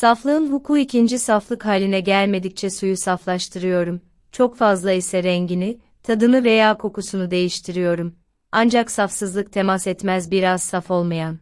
Saflığın huku ikinci saflık haline gelmedikçe suyu saflaştırıyorum. Çok fazla ise rengini, tadını veya kokusunu değiştiriyorum. Ancak safsızlık temas etmez biraz saf olmayan.